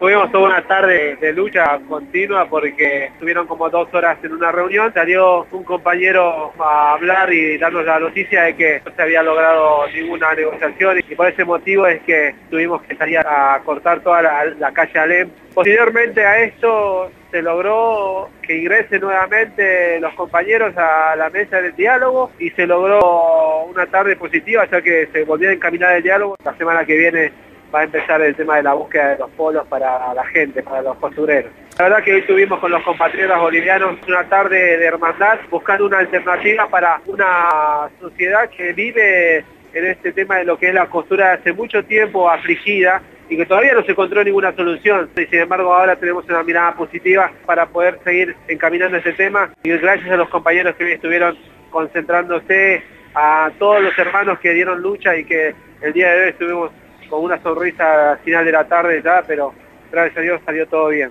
Tuvimos toda una tarde de lucha continua porque estuvieron como dos horas en una reunión. Salió un compañero a hablar y darnos la noticia de que no se había logrado ninguna negociación y por ese motivo es que tuvimos que salir a cortar toda la, calle Alem. Posteriormente a esto se logró que ingresen nuevamente los compañeros a la mesa del diálogo y se logró una tarde positiva ya que se volvió a encaminar el diálogo. La semana que viene va a empezar el tema de la búsqueda de los polos para la gente, para los costureros. La verdad que hoy tuvimos con los compatriotas bolivianos una tarde de hermandad buscando una alternativa para una sociedad que vive en este tema de lo que es la costura hace mucho tiempo afligida y que todavía no se encontró ninguna solución. Y sin embargo ahora tenemos una mirada positiva para poder seguir encaminando este tema y gracias a los compañeros que hoy estuvieron concentrándose, a todos los hermanos que dieron lucha y que el día de hoy estuvimos con una sonrisa al final de la tarde ya, pero gracias a Dios salió todo bien.